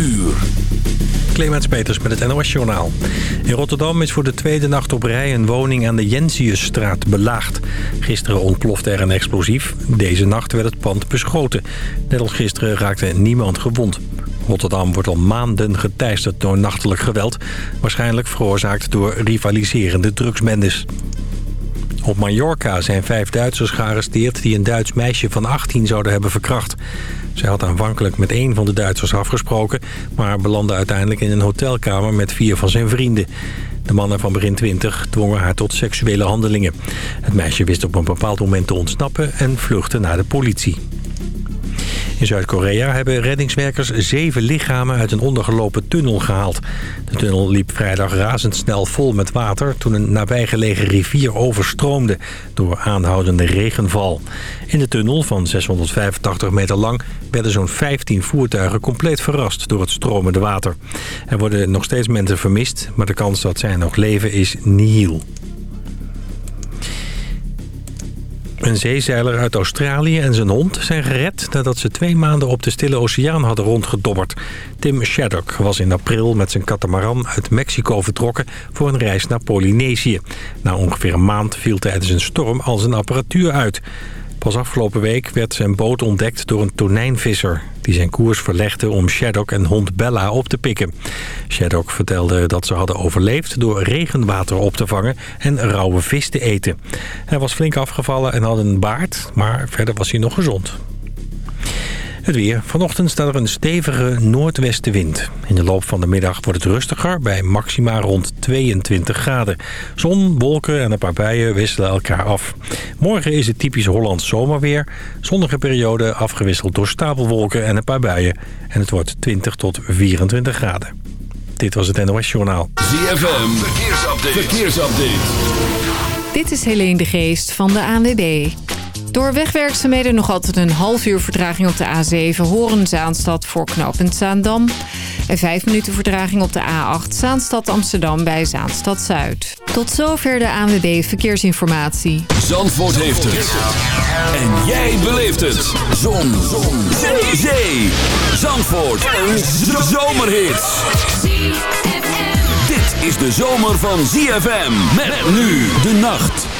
uur. Peters met het NOS Journaal. In Rotterdam is voor de tweede nacht op rij een woning aan de Jensiusstraat belaagd. Gisteren ontplofte er een explosief. Deze nacht werd het pand beschoten. Net als gisteren raakte niemand gewond. Rotterdam wordt al maanden geteisterd door nachtelijk geweld. Waarschijnlijk veroorzaakt door rivaliserende drugsbendes. Op Mallorca zijn vijf Duitsers gearresteerd die een Duits meisje van 18 zouden hebben verkracht. Zij had aanvankelijk met één van de Duitsers afgesproken... maar belandde uiteindelijk in een hotelkamer met vier van zijn vrienden. De mannen van begin 20 dwongen haar tot seksuele handelingen. Het meisje wist op een bepaald moment te ontsnappen en vluchtte naar de politie. In Zuid-Korea hebben reddingswerkers zeven lichamen uit een ondergelopen tunnel gehaald. De tunnel liep vrijdag razendsnel vol met water toen een nabijgelegen rivier overstroomde door aanhoudende regenval. In de tunnel van 685 meter lang werden zo'n 15 voertuigen compleet verrast door het stromende water. Er worden nog steeds mensen vermist, maar de kans dat zij nog leven is nihil. Een zeezeiler uit Australië en zijn hond zijn gered nadat ze twee maanden op de Stille Oceaan hadden rondgedobberd. Tim Shaddock was in april met zijn katamaran uit Mexico vertrokken voor een reis naar Polynesië. Na ongeveer een maand viel tijdens een storm al zijn apparatuur uit. Pas afgelopen week werd zijn boot ontdekt door een tonijnvisser... die zijn koers verlegde om Shaddock en hond Bella op te pikken. Shaddock vertelde dat ze hadden overleefd door regenwater op te vangen... en rauwe vis te eten. Hij was flink afgevallen en had een baard, maar verder was hij nog gezond. Het weer. Vanochtend staat er een stevige noordwestenwind. In de loop van de middag wordt het rustiger bij maxima rond 22 graden. Zon, wolken en een paar buien wisselen elkaar af. Morgen is het typisch Hollands zomerweer. Zonnige periode afgewisseld door stapelwolken en een paar buien. En het wordt 20 tot 24 graden. Dit was het NOS Journaal. ZFM. Verkeersupdate. Verkeersupdate. Dit is Helene de Geest van de ANWB. Door wegwerkzaamheden nog altijd een half uur vertraging op de A7... Horen-Zaanstad voor knooppunt Zaandam. En vijf minuten vertraging op de A8 Zaanstad Amsterdam bij Zaanstad Zuid. Tot zover de ANWB Verkeersinformatie. Zandvoort heeft het. En jij beleeft het. Zon. Zon. Zee. Zee. Zandvoort. Een zomerhit. Dit is de zomer van ZFM. Met nu de nacht.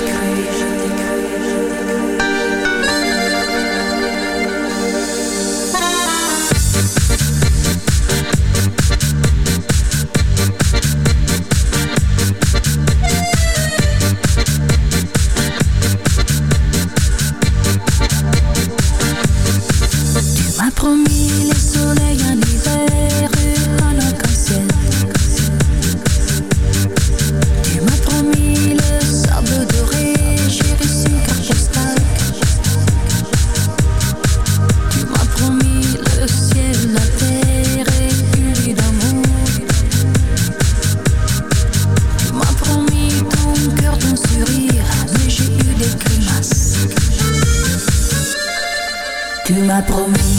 promis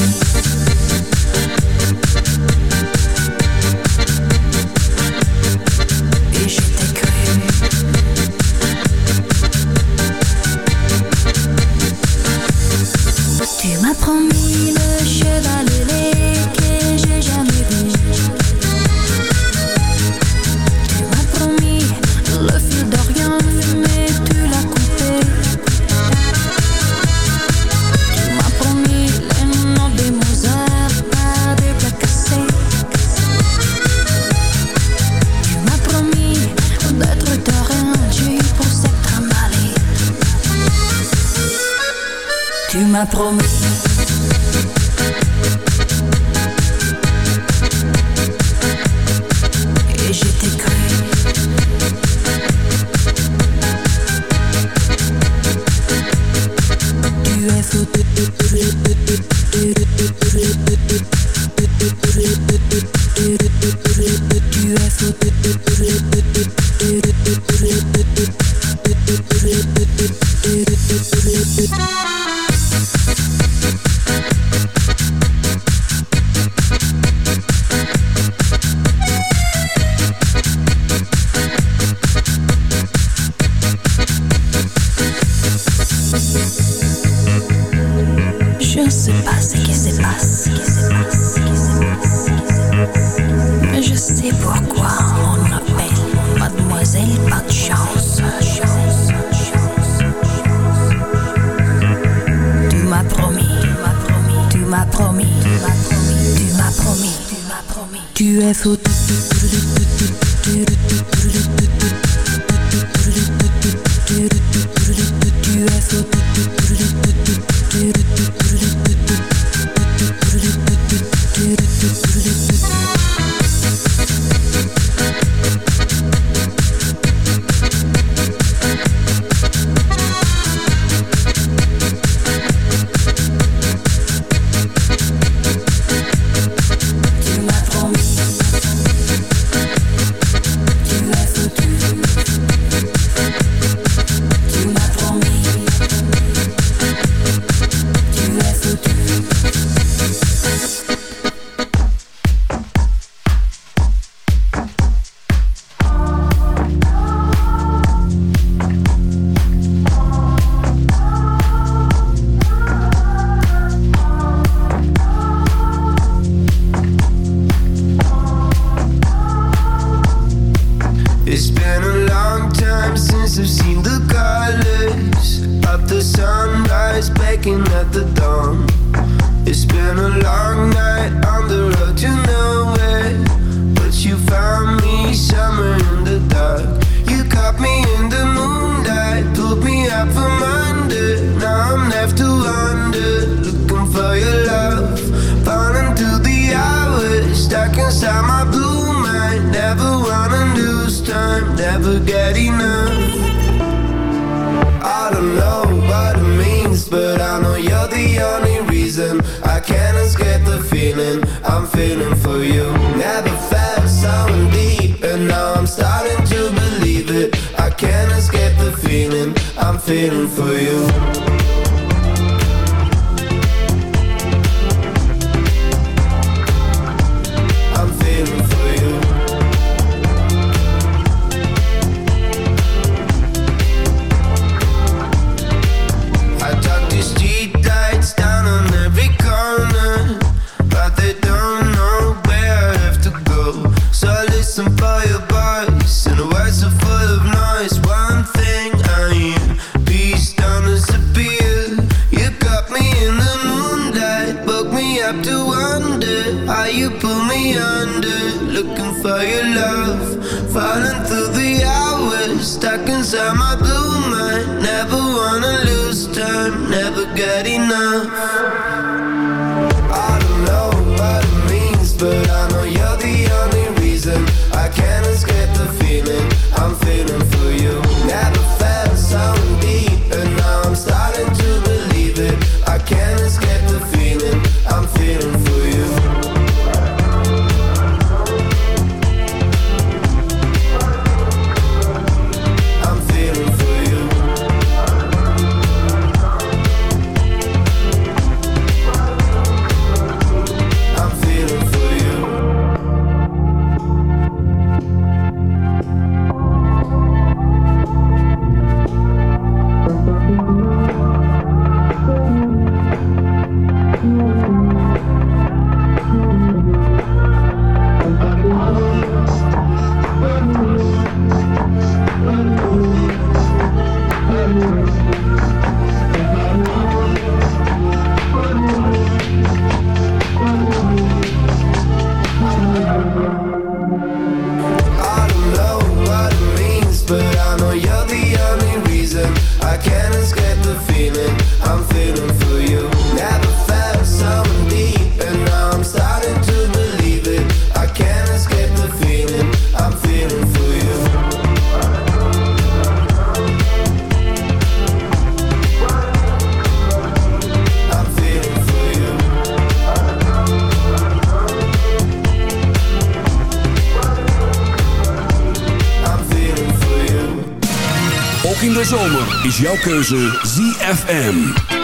jouw keuze ZFM.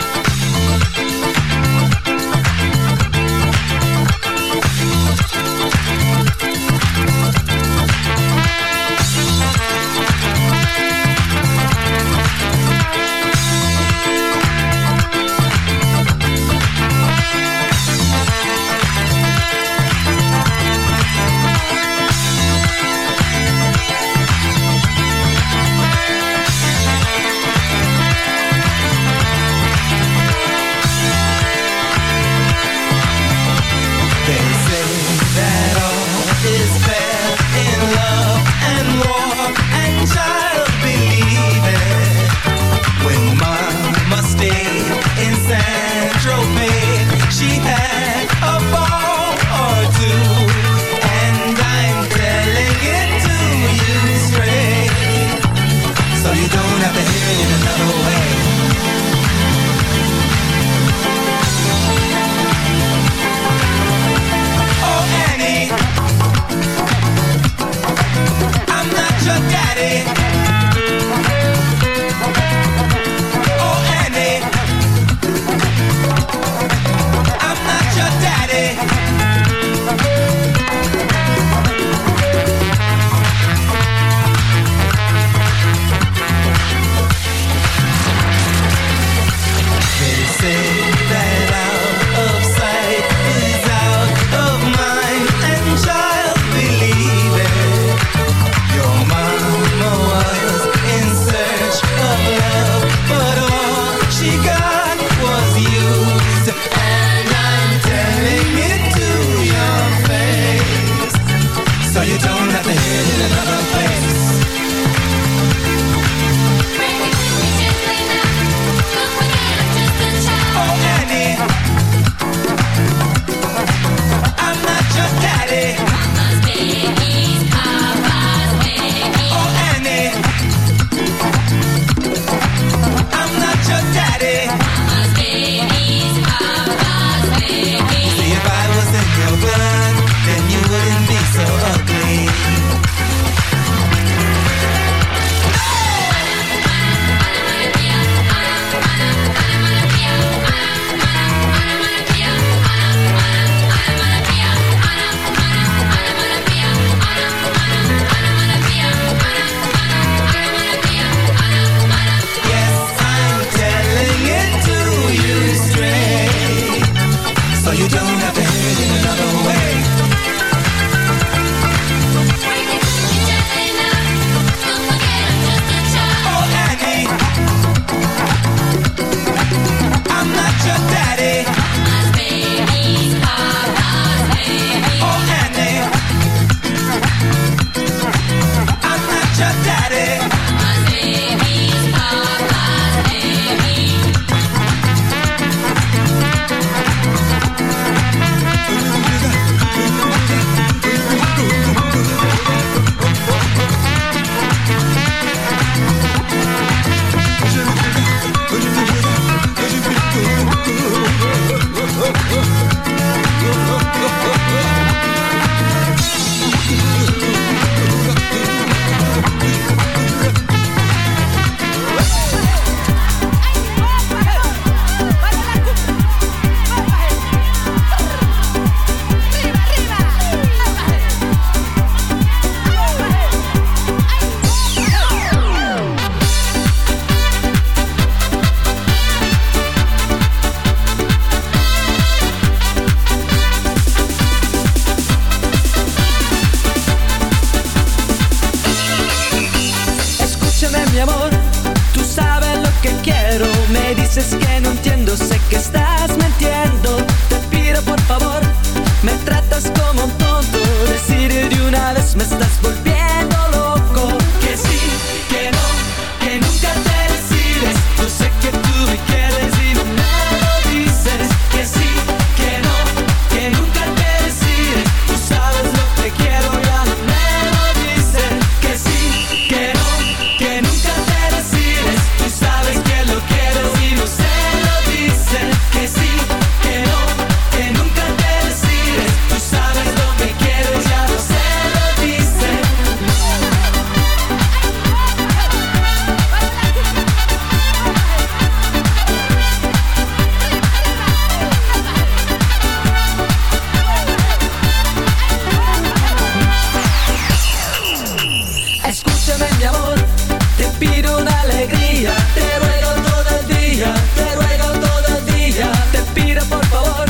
Te pido una alegría, te ruego todo el día, te ruego todo el día, te pido por favor,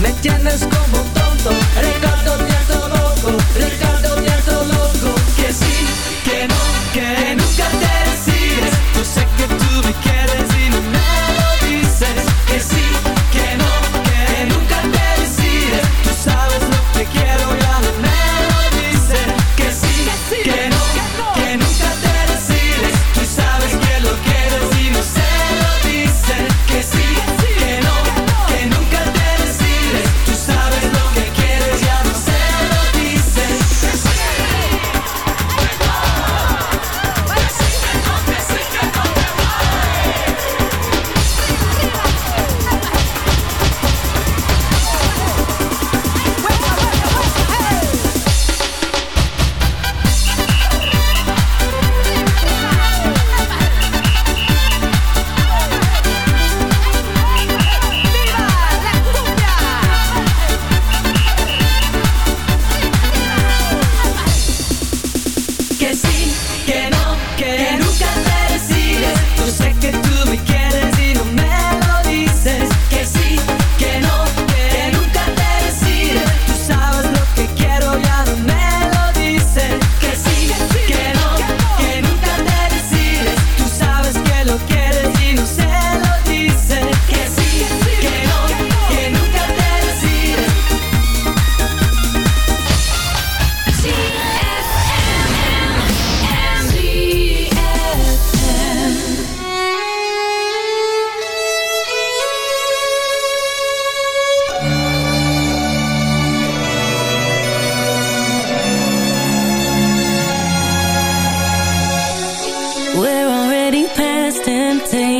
me tienes como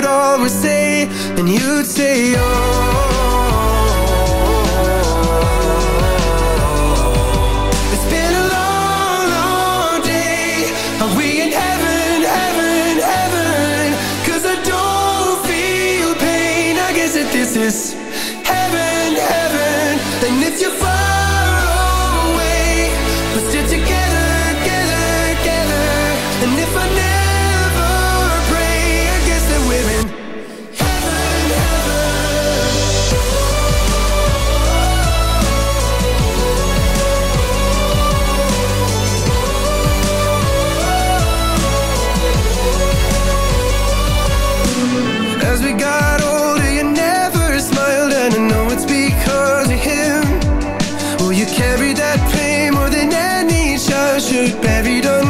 You'd always say, and you'd say, oh. Buried under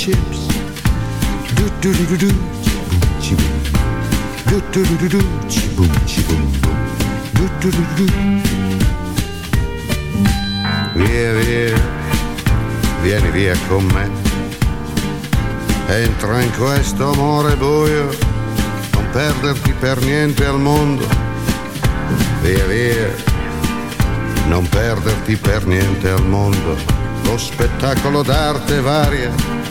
chips. Do do do do do, chee boom. Do do do do do, chee boom, chee. Do do do do. Via via, vieni via con me. Entra in questo amore buio, non perderti per niente al mondo. Via via, non perderti per niente al mondo. Lo spettacolo d'arte varia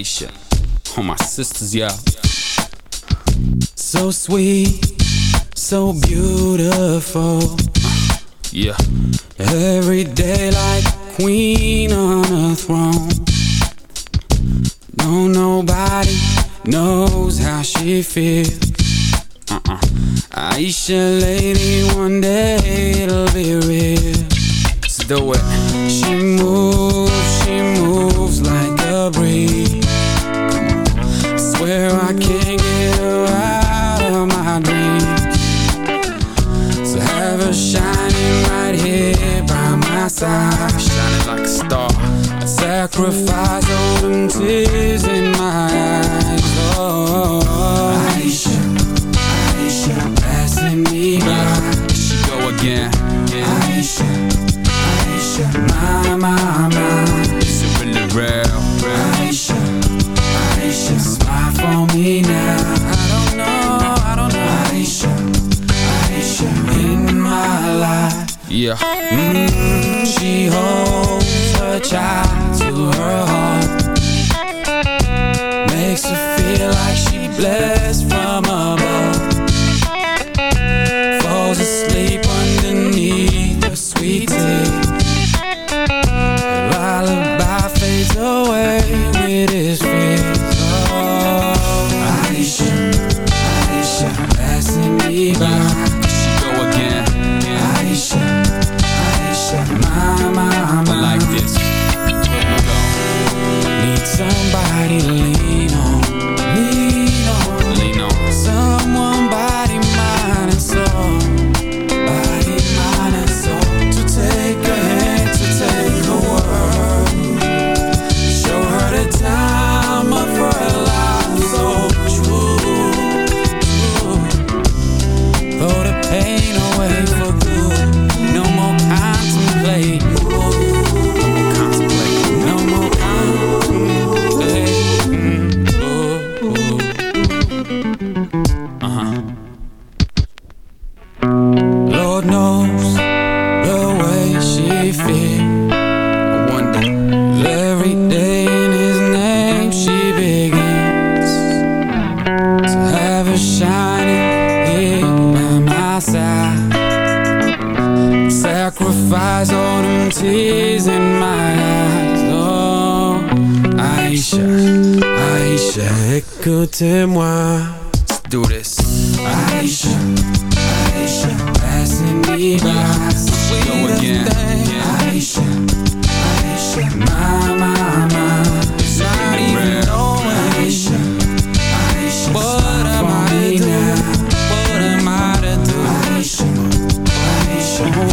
Aisha. All oh, my sisters, yeah. So sweet, so beautiful. Yeah. Every day like queen on a throne. No, nobody knows how she feels. Uh-uh. Aisha, lady, one day it'll be real. Let's do it. blessed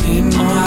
in my